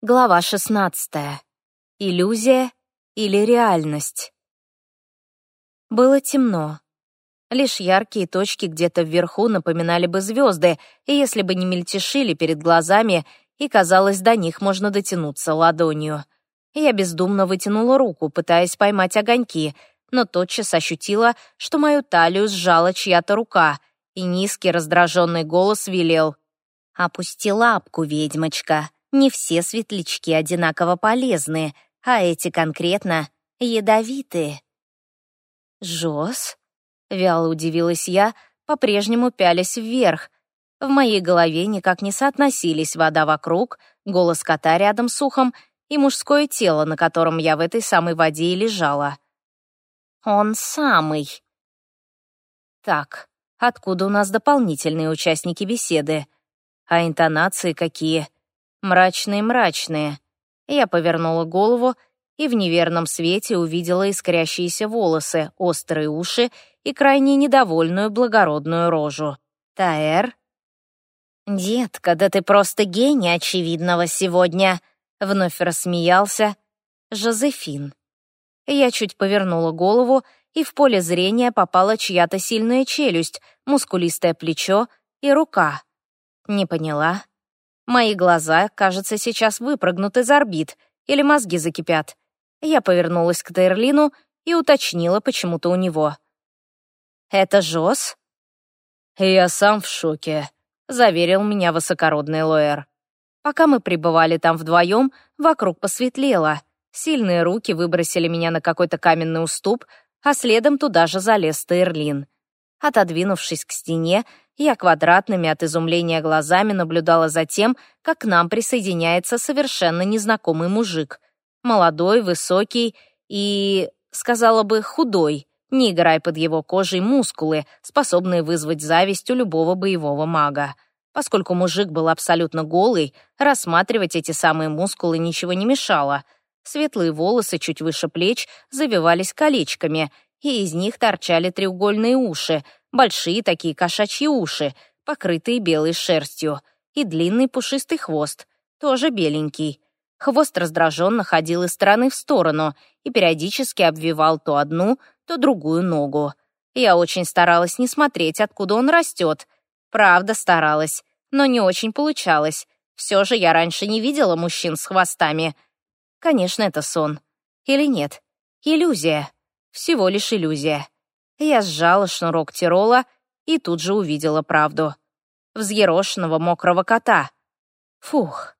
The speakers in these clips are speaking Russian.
Глава 16. Иллюзия или реальность? Было темно. Лишь яркие точки где-то вверху напоминали бы звезды, и если бы не мельтешили перед глазами, и, казалось, до них можно дотянуться ладонью. Я бездумно вытянула руку, пытаясь поймать огоньки, но тотчас ощутила, что мою талию сжала чья-то рука, и низкий раздраженный голос велел «Опусти лапку, ведьмочка». Не все светлячки одинаково полезны, а эти конкретно ядовитые. «Жоз?» — вяло удивилась я, по-прежнему пялись вверх. В моей голове никак не соотносились вода вокруг, голос кота рядом с ухом и мужское тело, на котором я в этой самой воде и лежала. «Он самый». Так, откуда у нас дополнительные участники беседы? А интонации какие? Мрачные-мрачные. Я повернула голову и в неверном свете увидела искрящиеся волосы, острые уши и крайне недовольную благородную рожу. «Таэр?» «Детка, да ты просто гений очевидного сегодня!» — вновь рассмеялся Жозефин. Я чуть повернула голову, и в поле зрения попала чья-то сильная челюсть, мускулистое плечо и рука. Не поняла, Мои глаза, кажется, сейчас выпрыгнут из орбит или мозги закипят. Я повернулась к Тейрлину и уточнила почему-то у него. «Это Жос?» «Я сам в шоке», — заверил меня высокородный Лоэр. Пока мы пребывали там вдвоем, вокруг посветлело. Сильные руки выбросили меня на какой-то каменный уступ, а следом туда же залез Тейрлин. Отодвинувшись к стене, я квадратными от изумления глазами наблюдала за тем, как к нам присоединяется совершенно незнакомый мужик. Молодой, высокий и, сказала бы, худой, не играя под его кожей мускулы, способные вызвать зависть у любого боевого мага. Поскольку мужик был абсолютно голый, рассматривать эти самые мускулы ничего не мешало. Светлые волосы чуть выше плеч завивались колечками, и из них торчали треугольные уши — большие такие кошачьи уши, покрытые белой шерстью, и длинный пушистый хвост, тоже беленький. Хвост раздраженно ходил из стороны в сторону и периодически обвивал то одну, то другую ногу. Я очень старалась не смотреть, откуда он растет. Правда, старалась, но не очень получалось. Все же я раньше не видела мужчин с хвостами. Конечно, это сон. Или нет? Иллюзия. Всего лишь иллюзия. Я сжала шнурок Тирола и тут же увидела правду. Взъерошенного мокрого кота. Фух.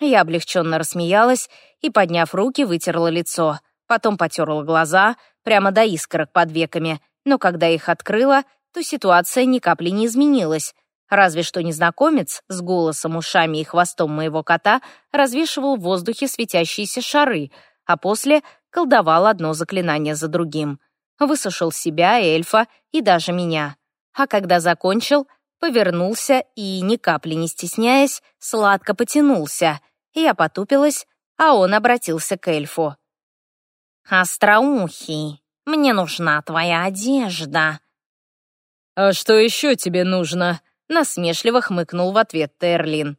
Я облегченно рассмеялась и, подняв руки, вытерла лицо. Потом потерла глаза, прямо до искорок под веками. Но когда их открыла, то ситуация ни капли не изменилась. Разве что незнакомец с голосом, ушами и хвостом моего кота развешивал в воздухе светящиеся шары, а после колдовал одно заклинание за другим высушил себя, эльфа и даже меня. А когда закончил, повернулся и, ни капли не стесняясь, сладко потянулся. Я потупилась, а он обратился к эльфу. «Остроухий, мне нужна твоя одежда». «А что еще тебе нужно?» — насмешливо хмыкнул в ответ Терлин.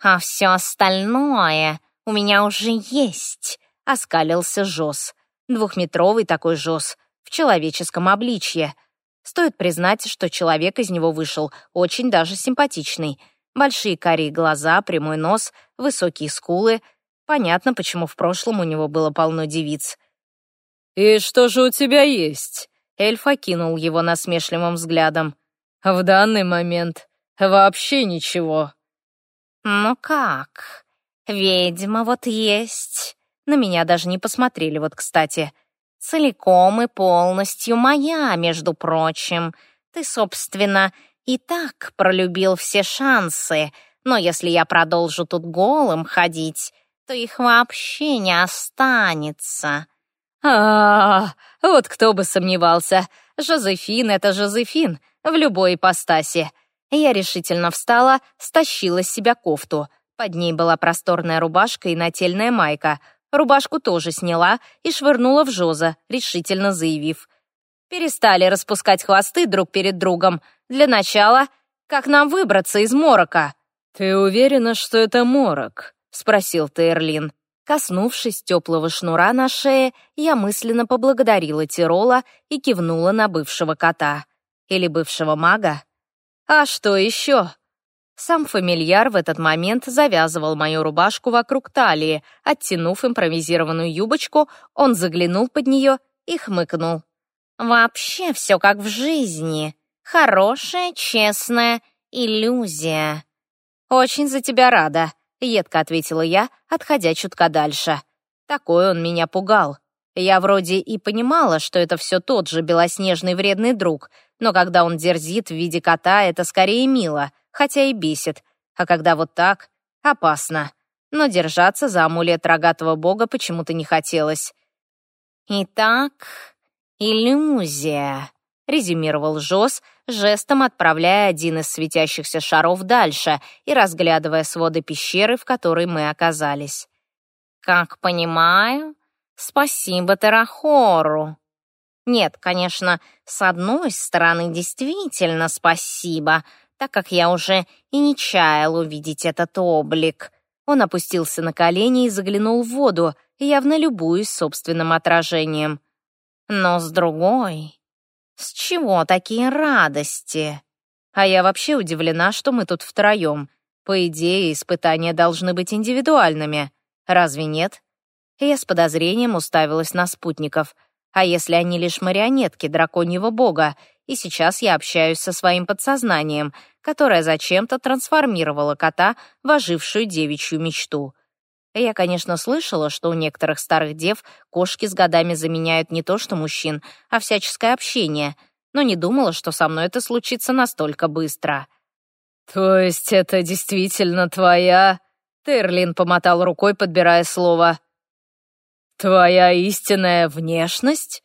«А все остальное у меня уже есть», — оскалился Жос. Двухметровый такой Жос, в человеческом обличье. Стоит признать, что человек из него вышел очень даже симпатичный. Большие карие глаза, прямой нос, высокие скулы. Понятно, почему в прошлом у него было полно девиц. «И что же у тебя есть?» Эльф окинул его насмешливым взглядом. «В данный момент вообще ничего». «Ну как? Ведьма вот есть». На меня даже не посмотрели, вот кстати целиком и полностью моя, между прочим. Ты, собственно, и так пролюбил все шансы, но если я продолжу тут голым ходить, то их вообще не останется. А, -а, -а вот кто бы сомневался. Жозефин — это Жозефин, в любой ипостаси. Я решительно встала, стащила с себя кофту. Под ней была просторная рубашка и нательная майка — Рубашку тоже сняла и швырнула в Жоза, решительно заявив. «Перестали распускать хвосты друг перед другом. Для начала, как нам выбраться из морока?» «Ты уверена, что это морок?» — спросил Тейрлин. Коснувшись теплого шнура на шее, я мысленно поблагодарила Тирола и кивнула на бывшего кота. Или бывшего мага. А что еще? Сам фамильяр в этот момент завязывал мою рубашку вокруг талии. Оттянув импровизированную юбочку, он заглянул под нее и хмыкнул. «Вообще все как в жизни. Хорошая, честная иллюзия». «Очень за тебя рада», — едко ответила я, отходя чутка дальше. Такой он меня пугал. Я вроде и понимала, что это все тот же белоснежный вредный друг, но когда он дерзит в виде кота, это скорее мило, хотя и бесит. А когда вот так, опасно. Но держаться за амулет рогатого бога почему-то не хотелось. «Итак, иллюзия», — резюмировал Жос, жестом отправляя один из светящихся шаров дальше и разглядывая своды пещеры, в которой мы оказались. «Как понимаю, спасибо Терахору». Нет, конечно, с одной стороны, действительно спасибо, так как я уже и не чаял увидеть этот облик. Он опустился на колени и заглянул в воду, явно любуясь собственным отражением. Но с другой, с чего такие радости? А я вообще удивлена, что мы тут втроем. По идее, испытания должны быть индивидуальными. Разве нет? Я с подозрением уставилась на спутников. А если они лишь марионетки драконьего бога, и сейчас я общаюсь со своим подсознанием, которое зачем-то трансформировало кота в ожившую девичью мечту — я, конечно, слышала, что у некоторых старых дев кошки с годами заменяют не то что мужчин, а всяческое общение, но не думала, что со мной это случится настолько быстро. «То есть это действительно твоя...» Терлин помотал рукой, подбирая слово. «Твоя истинная внешность?»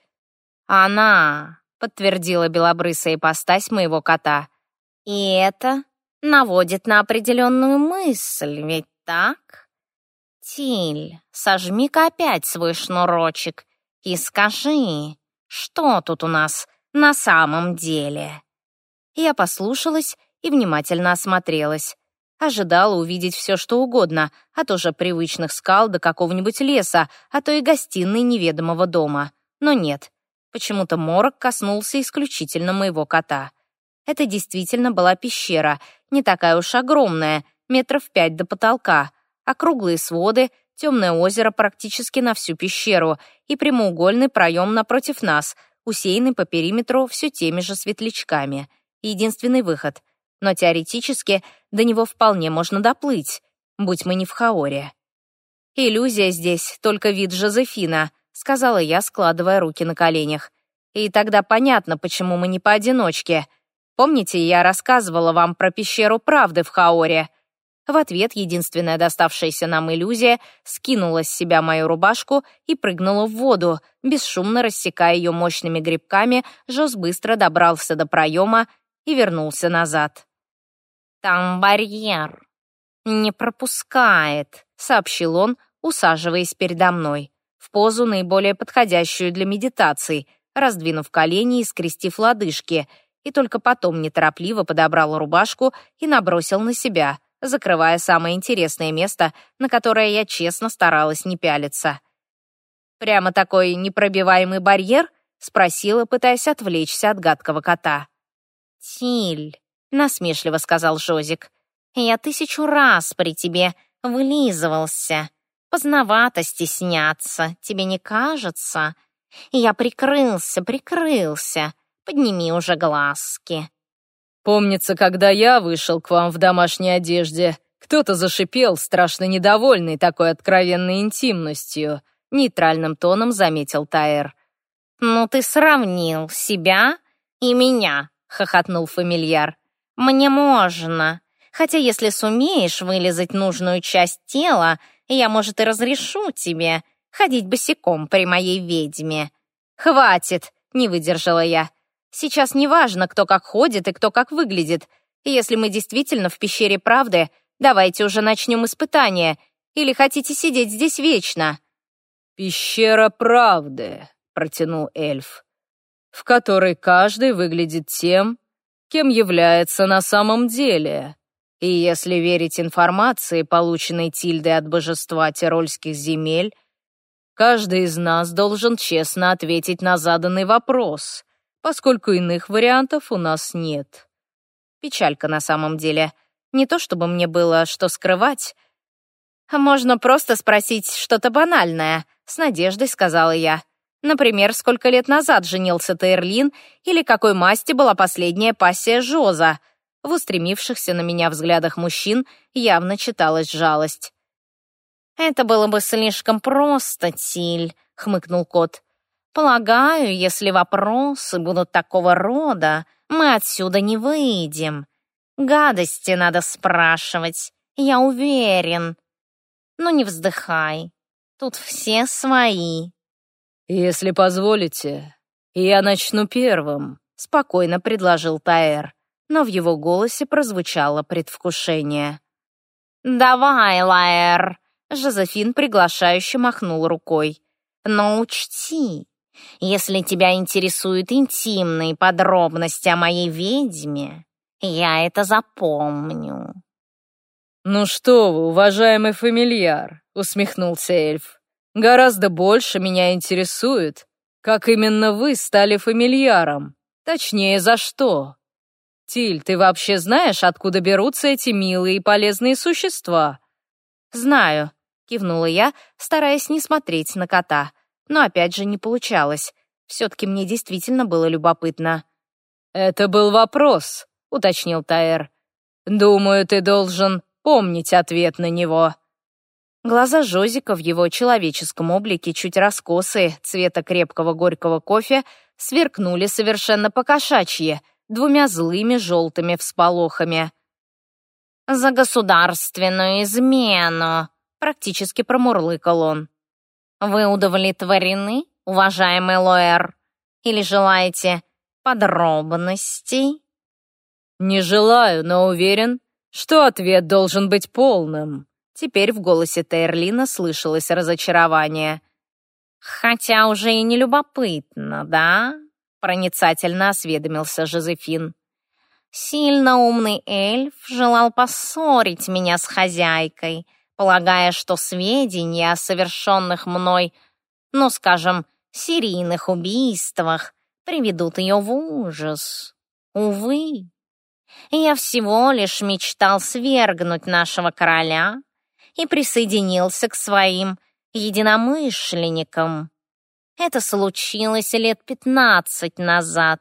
«Она», — подтвердила белобрысая ипостась моего кота. «И это наводит на определенную мысль, ведь так?» Тиль, сожми-ка опять свой шнурочек и скажи, что тут у нас на самом деле?» Я послушалась и внимательно осмотрелась. Ожидала увидеть все, что угодно, от уже привычных скал до какого-нибудь леса, а то и гостиной неведомого дома. Но нет, почему-то морок коснулся исключительно моего кота. Это действительно была пещера, не такая уж огромная, метров пять до потолка, округлые своды, темное озеро практически на всю пещеру и прямоугольный проем напротив нас, усеянный по периметру все теми же светлячками. Единственный выход. Но теоретически до него вполне можно доплыть, будь мы не в Хаоре. «Иллюзия здесь, только вид Жозефина», — сказала я, складывая руки на коленях. «И тогда понятно, почему мы не поодиночке. Помните, я рассказывала вам про пещеру правды в Хаоре?» В ответ единственная доставшаяся нам иллюзия скинула с себя мою рубашку и прыгнула в воду. Бесшумно рассекая ее мощными грибками, Жос быстро добрался до проема и вернулся назад. «Там барьер. Не пропускает», — сообщил он, усаживаясь передо мной, в позу, наиболее подходящую для медитации, раздвинув колени и скрестив лодыжки, и только потом неторопливо подобрал рубашку и набросил на себя — закрывая самое интересное место, на которое я честно старалась не пялиться. «Прямо такой непробиваемый барьер?» — спросила, пытаясь отвлечься от гадкого кота. «Тиль», — насмешливо сказал Жозик, — «я тысячу раз при тебе вылизывался. Поздновато стесняться, тебе не кажется? Я прикрылся, прикрылся. Подними уже глазки». Помнится, когда я вышел к вам в домашней одежде, кто-то зашипел, страшно недовольный такой откровенной интимностью. Нейтральным тоном заметил Тайер. «Ну ты сравнил себя и меня», — хохотнул фамильяр. «Мне можно. Хотя если сумеешь вылезать нужную часть тела, я, может, и разрешу тебе ходить босиком при моей ведьме». «Хватит!» — не выдержала я. Сейчас не важно, кто как ходит и кто как выглядит. Если мы действительно в пещере правды, давайте уже начнем испытание. Или хотите сидеть здесь вечно?» «Пещера правды», — протянул эльф, «в которой каждый выглядит тем, кем является на самом деле. И если верить информации, полученной Тильдой от божества тирольских земель, каждый из нас должен честно ответить на заданный вопрос, поскольку иных вариантов у нас нет. Печалька на самом деле. Не то чтобы мне было что скрывать. «Можно просто спросить что-то банальное», — с надеждой сказала я. Например, сколько лет назад женился Тейрлин или какой масти была последняя пассия Жоза. В устремившихся на меня взглядах мужчин явно читалась жалость. «Это было бы слишком просто, Тиль», — хмыкнул кот. «Полагаю, если вопросы будут такого рода, мы отсюда не выйдем. Гадости надо спрашивать, я уверен. Ну не вздыхай, тут все свои». «Если позволите, я начну первым», — спокойно предложил Таэр, но в его голосе прозвучало предвкушение. «Давай, Лаэр», — Жозефин приглашающе махнул рукой. «Но учти, если тебя интересуют интимные подробности о моей ведьме, я это запомню». «Ну что вы, уважаемый фамильяр», — усмехнулся эльф. Гораздо больше меня интересует, как именно вы стали фамильяром. Точнее, за что. Тиль, ты вообще знаешь, откуда берутся эти милые и полезные существа? Знаю, кивнула я, стараясь не смотреть на кота. Но опять же не получалось. Все-таки мне действительно было любопытно. «Это был вопрос», — уточнил Таэр. «Думаю, ты должен помнить ответ на него». Глаза Жозика в его человеческом облике, чуть раскосые, цвета крепкого горького кофе, сверкнули совершенно покошачьи, двумя злыми желтыми всполохами. «За государственную измену!» — практически промурлыкал он. «Вы удовлетворены, уважаемый Лоэр? Или желаете подробностей?» «Не желаю, но уверен, что ответ должен быть полным», Теперь в голосе Тейрлина слышалось разочарование. «Хотя уже и не любопытно, да?» — проницательно осведомился Жозефин. «Сильно умный эльф желал поссорить меня с хозяйкой, полагая, что сведения о совершенных мной, ну, скажем, серийных убийствах приведут ее в ужас. Увы, я всего лишь мечтал свергнуть нашего короля, и присоединился к своим единомышленникам. Это случилось лет пятнадцать назад.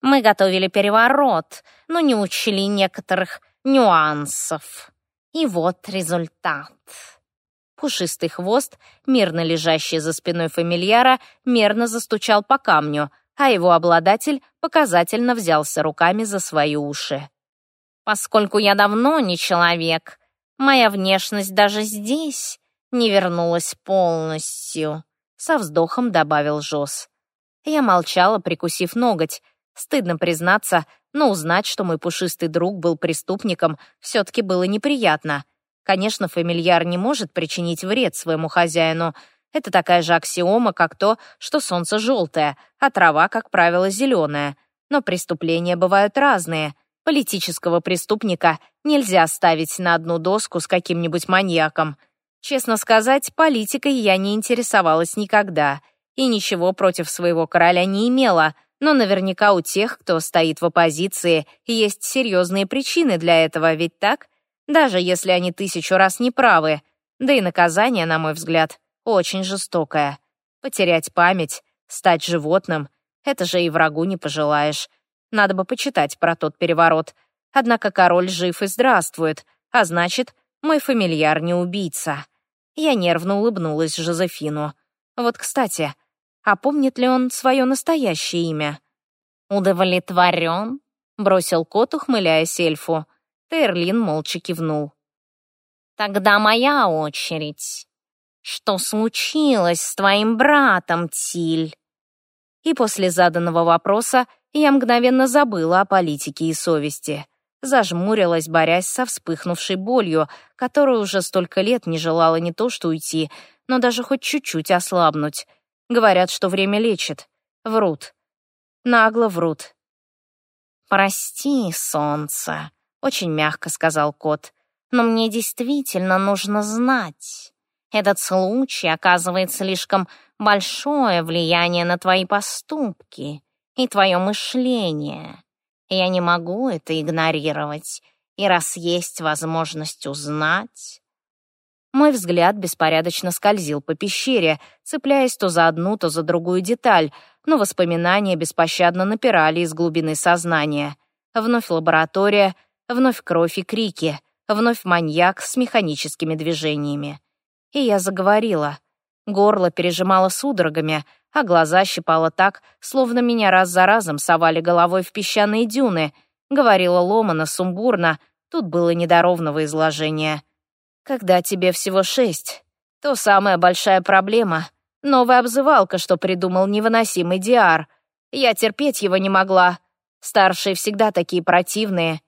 Мы готовили переворот, но не учли некоторых нюансов. И вот результат. Пушистый хвост, мирно лежащий за спиной фамильяра, мерно застучал по камню, а его обладатель показательно взялся руками за свои уши. Поскольку я давно не человек, Моя внешность даже здесь не вернулась полностью», — со вздохом добавил Жос. Я молчала, прикусив ноготь. Стыдно признаться, но узнать, что мой пушистый друг был преступником, все-таки было неприятно. Конечно, фамильяр не может причинить вред своему хозяину. Это такая же аксиома, как то, что солнце желтое, а трава, как правило, зеленая. Но преступления бывают разные — Политического преступника нельзя ставить на одну доску с каким-нибудь маньяком. Честно сказать, политикой я не интересовалась никогда и ничего против своего короля не имела, но наверняка у тех, кто стоит в оппозиции, есть серьезные причины для этого, ведь так? Даже если они тысячу раз не правы. Да и наказание, на мой взгляд, очень жестокое. Потерять память, стать животным — это же и врагу не пожелаешь. Надо бы почитать про тот переворот. Однако король жив и здравствует, а значит, мой фамильяр не убийца. Я нервно улыбнулась Жозефину. Вот, кстати, а помнит ли он свое настоящее имя? «Удовлетворен?» — бросил кот, ухмыляясь эльфу. Тейрлин молча кивнул. «Тогда моя очередь. Что случилось с твоим братом, Тиль?» И после заданного вопроса я мгновенно забыла о политике и совести. Зажмурилась, борясь со вспыхнувшей болью, которую уже столько лет не желала не то что уйти, но даже хоть чуть-чуть ослабнуть. Говорят, что время лечит. Врут. Нагло врут. «Прости, солнце», очень мягко сказал кот. «Но мне действительно нужно знать. Этот случай оказывает слишком большое влияние на твои поступки и твое мышление. Я не могу это игнорировать, и раз есть возможность узнать...» Мой взгляд беспорядочно скользил по пещере, цепляясь то за одну, то за другую деталь, но воспоминания беспощадно напирали из глубины сознания. Вновь лаборатория, вновь кровь и крики, вновь маньяк с механическими движениями. И я заговорила. Горло пережимало судорогами, а глаза щипало так, словно меня раз за разом совали головой в песчаные дюны. Говорила ломано, сумбурно, тут было недоровного изложения. Когда тебе всего шесть, то самая большая проблема — новая обзывалка, что придумал невыносимый Диар. Я терпеть его не могла. Старшие всегда такие противные.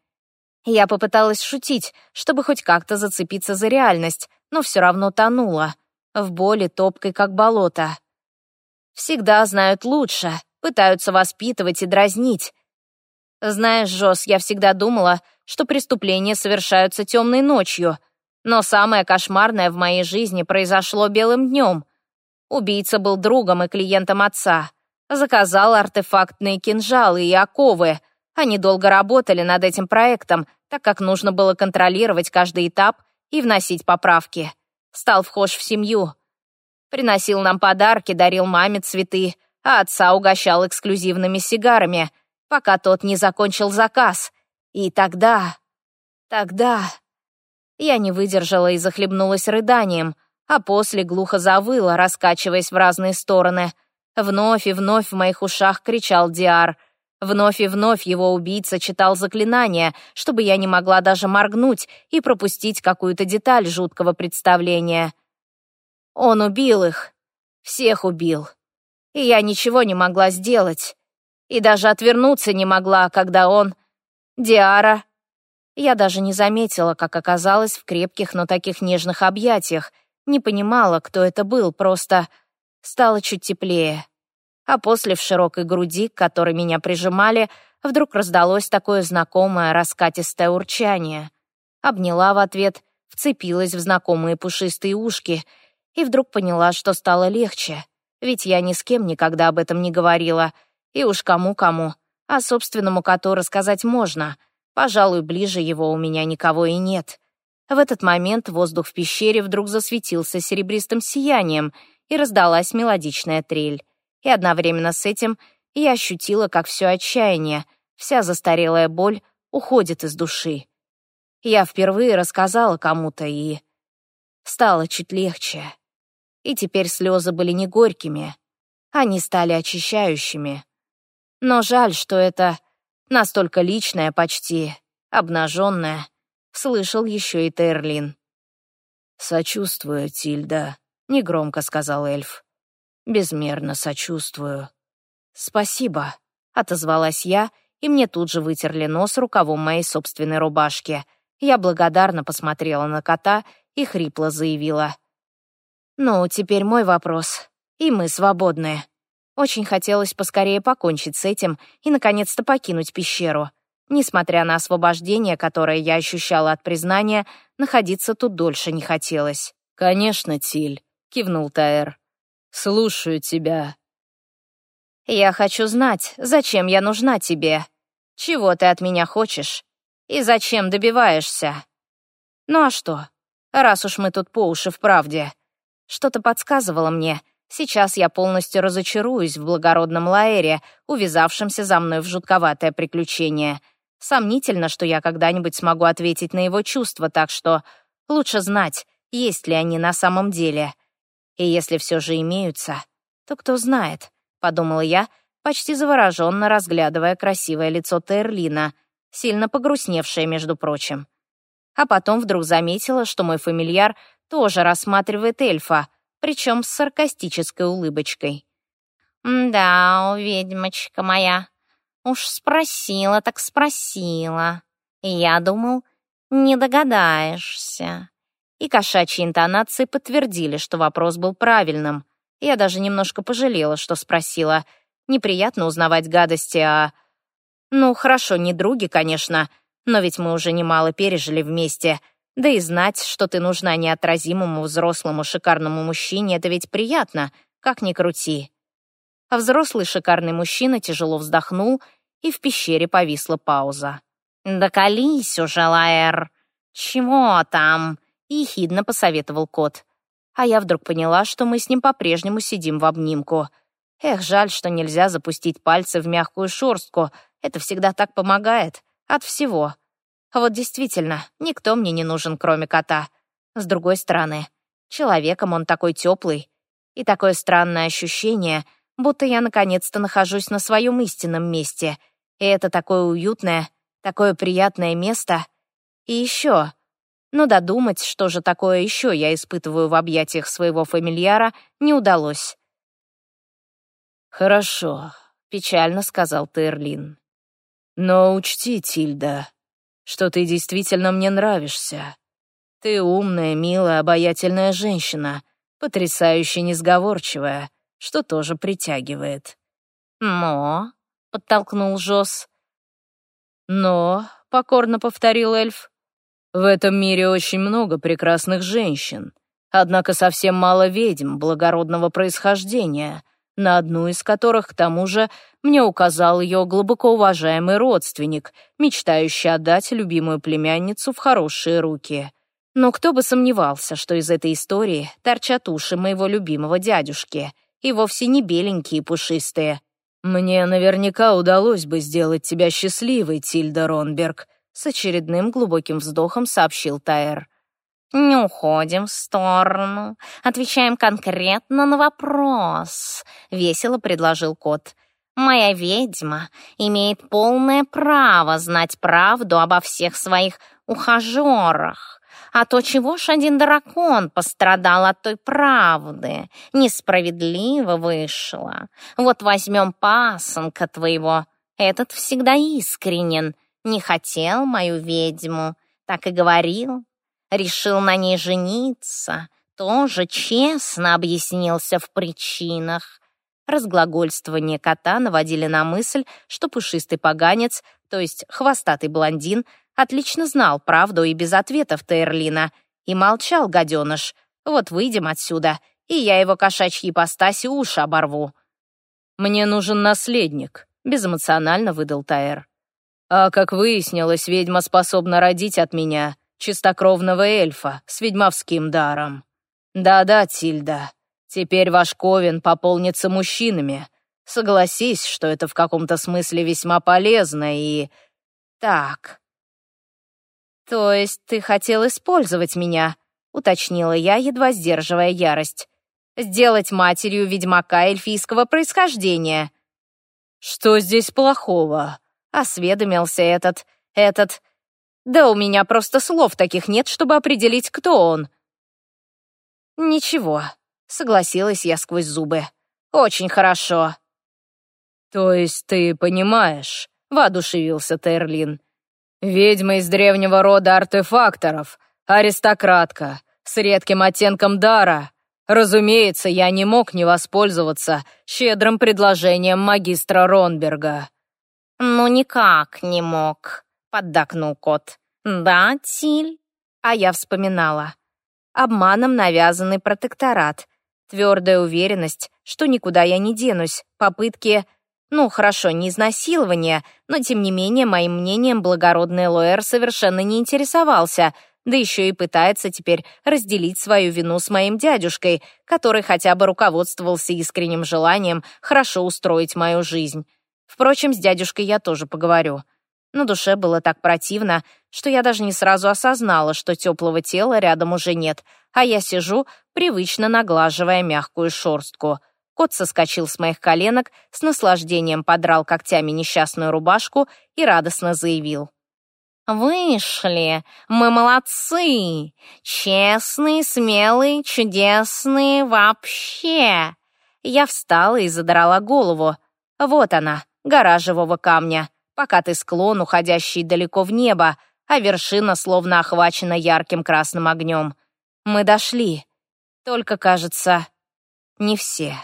Я попыталась шутить, чтобы хоть как-то зацепиться за реальность, но все равно тонула. В боли топкой, как болото. Всегда знают лучше, пытаются воспитывать и дразнить. Знаешь, Жос, я всегда думала, что преступления совершаются темной ночью — но самое кошмарное в моей жизни произошло белым днем. Убийца был другом и клиентом отца. Заказал артефактные кинжалы и оковы. Они долго работали над этим проектом, так как нужно было контролировать каждый этап и вносить поправки. Стал вхож в семью. Приносил нам подарки, дарил маме цветы, а отца угощал эксклюзивными сигарами, пока тот не закончил заказ. И тогда... Тогда... Я не выдержала и захлебнулась рыданием, а после глухо завыла, раскачиваясь в разные стороны. Вновь и вновь в моих ушах кричал Диар. Вновь и вновь его убийца читал заклинания, чтобы я не могла даже моргнуть и пропустить какую-то деталь жуткого представления. Он убил их. Всех убил. И я ничего не могла сделать. И даже отвернуться не могла, когда он... Диара я даже не заметила, как оказалась в крепких, но таких нежных объятиях. Не понимала, кто это был, просто стало чуть теплее. А после в широкой груди, к которой меня прижимали, вдруг раздалось такое знакомое раскатистое урчание. Обняла в ответ, вцепилась в знакомые пушистые ушки и вдруг поняла, что стало легче. Ведь я ни с кем никогда об этом не говорила. И уж кому-кому, а собственному коту рассказать можно — Пожалуй, ближе его у меня никого и нет. В этот момент воздух в пещере вдруг засветился серебристым сиянием, и раздалась мелодичная трель. И одновременно с этим я ощутила, как все отчаяние, вся застарелая боль уходит из души. Я впервые рассказала кому-то, и... Стало чуть легче. И теперь слезы были не горькими, они стали очищающими. Но жаль, что это Настолько личная почти, обнаженная. Слышал еще и Терлин. «Сочувствую, Тильда», — негромко сказал эльф. «Безмерно сочувствую». «Спасибо», — отозвалась я, и мне тут же вытерли нос рукавом моей собственной рубашки. Я благодарно посмотрела на кота и хрипло заявила. «Ну, теперь мой вопрос, и мы свободны». Очень хотелось поскорее покончить с этим и, наконец-то, покинуть пещеру. Несмотря на освобождение, которое я ощущала от признания, находиться тут дольше не хотелось. «Конечно, Тиль», — кивнул Таэр. «Слушаю тебя». «Я хочу знать, зачем я нужна тебе. Чего ты от меня хочешь? И зачем добиваешься? Ну а что, раз уж мы тут по уши в правде. Что-то подсказывало мне, Сейчас я полностью разочаруюсь в благородном Лаэре, увязавшемся за мной в жутковатое приключение. Сомнительно, что я когда-нибудь смогу ответить на его чувства, так что лучше знать, есть ли они на самом деле. И если все же имеются, то кто знает, — подумала я, почти завороженно разглядывая красивое лицо Терлина, сильно погрустневшее, между прочим. А потом вдруг заметила, что мой фамильяр тоже рассматривает эльфа — причем с саркастической улыбочкой. «Да, ведьмочка моя, уж спросила так спросила. Я думал, не догадаешься». И кошачьи интонации подтвердили, что вопрос был правильным. Я даже немножко пожалела, что спросила. Неприятно узнавать гадости о... Ну, хорошо, не други, конечно, Но ведь мы уже немало пережили вместе. Да и знать, что ты нужна неотразимому взрослому шикарному мужчине, это ведь приятно, как ни крути. А взрослый шикарный мужчина тяжело вздохнул, и в пещере повисла пауза. «Да колись уже, Лаэр! Чего там?» — ехидно посоветовал кот. А я вдруг поняла, что мы с ним по-прежнему сидим в обнимку. Эх, жаль, что нельзя запустить пальцы в мягкую шорстку. Это всегда так помогает. От всего. А вот действительно, никто мне не нужен, кроме кота. С другой стороны, человеком он такой теплый. И такое странное ощущение, будто я наконец-то нахожусь на своем истинном месте. И это такое уютное, такое приятное место. И еще... Но додумать, что же такое еще я испытываю в объятиях своего фамильяра, не удалось. «Хорошо», — печально сказал Терлин. «Но учти, Тильда, что ты действительно мне нравишься. Ты умная, милая, обаятельная женщина, потрясающе несговорчивая, что тоже притягивает». «Но», — подтолкнул Жос. «Но», — покорно повторил эльф, — «в этом мире очень много прекрасных женщин, однако совсем мало ведьм благородного происхождения» на одну из которых, к тому же, мне указал ее глубоко уважаемый родственник, мечтающий отдать любимую племянницу в хорошие руки. Но кто бы сомневался, что из этой истории торчат уши моего любимого дядюшки, и вовсе не беленькие и пушистые. «Мне наверняка удалось бы сделать тебя счастливой, Тильда Ронберг», с очередным глубоким вздохом сообщил Тайер. «Не уходим в сторону, отвечаем конкретно на вопрос», — весело предложил кот. «Моя ведьма имеет полное право знать правду обо всех своих ухажерах. А то чего ж один дракон пострадал от той правды? Несправедливо вышло. Вот возьмем пасынка твоего. Этот всегда искренен. Не хотел мою ведьму, так и говорил, решил на ней жениться, тоже честно объяснился в причинах. Разглагольствование кота наводили на мысль, что пушистый поганец, то есть хвостатый блондин, отлично знал правду и без ответов Тейрлина. И молчал гаденыш. Вот выйдем отсюда, и я его кошачьи ипостаси уши оборву. «Мне нужен наследник», — безэмоционально выдал Таэр. «А как выяснилось, ведьма способна родить от меня чистокровного эльфа с ведьмовским даром. Да-да, Тильда, теперь ваш ковен пополнится мужчинами. Согласись, что это в каком-то смысле весьма полезно и... Так. То есть ты хотел использовать меня, уточнила я, едва сдерживая ярость. Сделать матерью ведьмака эльфийского происхождения. Что здесь плохого? Осведомился этот, этот да у меня просто слов таких нет, чтобы определить, кто он. Ничего, согласилась я сквозь зубы. Очень хорошо. То есть ты понимаешь, воодушевился Терлин. Ведьма из древнего рода артефакторов, аристократка, с редким оттенком дара. Разумеется, я не мог не воспользоваться щедрым предложением магистра Ронберга. Ну, никак не мог. — поддакнул кот. «Да, Тиль?» А я вспоминала. Обманом навязанный протекторат. Твердая уверенность, что никуда я не денусь. Попытки... Ну, хорошо, не изнасилование, но, тем не менее, моим мнением благородный Лоэр совершенно не интересовался, да еще и пытается теперь разделить свою вину с моим дядюшкой, который хотя бы руководствовался искренним желанием хорошо устроить мою жизнь. Впрочем, с дядюшкой я тоже поговорю. На душе было так противно, что я даже не сразу осознала, что теплого тела рядом уже нет, а я сижу, привычно наглаживая мягкую шорстку. Кот соскочил с моих коленок, с наслаждением подрал когтями несчастную рубашку и радостно заявил. «Вышли! Мы молодцы! Честные, смелые, чудесные вообще!» Я встала и задрала голову. Вот она, гора живого камня покатый склон, уходящий далеко в небо, а вершина словно охвачена ярким красным огнем. Мы дошли. Только, кажется, не все.